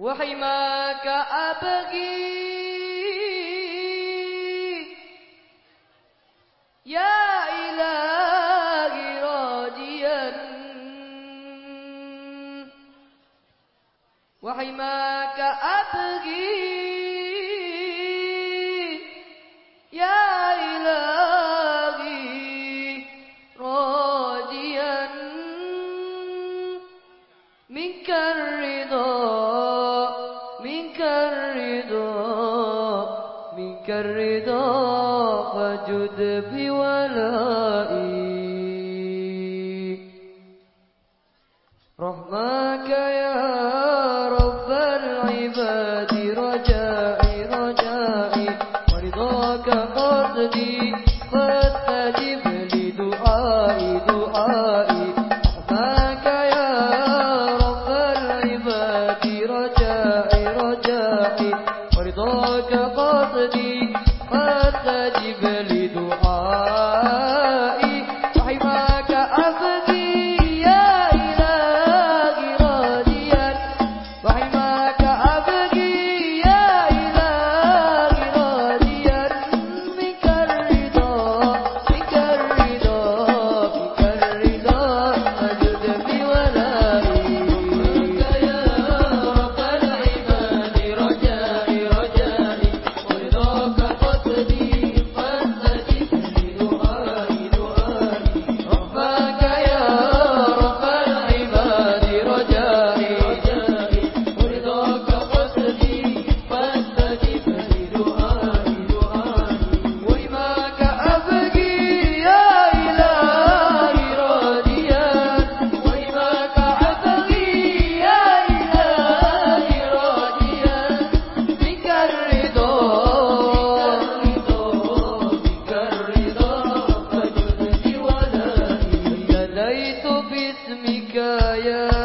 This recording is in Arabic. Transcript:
وحماك أبغي يا إلهي راجيا. وحماك أبغي منك الرضا فجد بولائي. رحمك يا Nikaya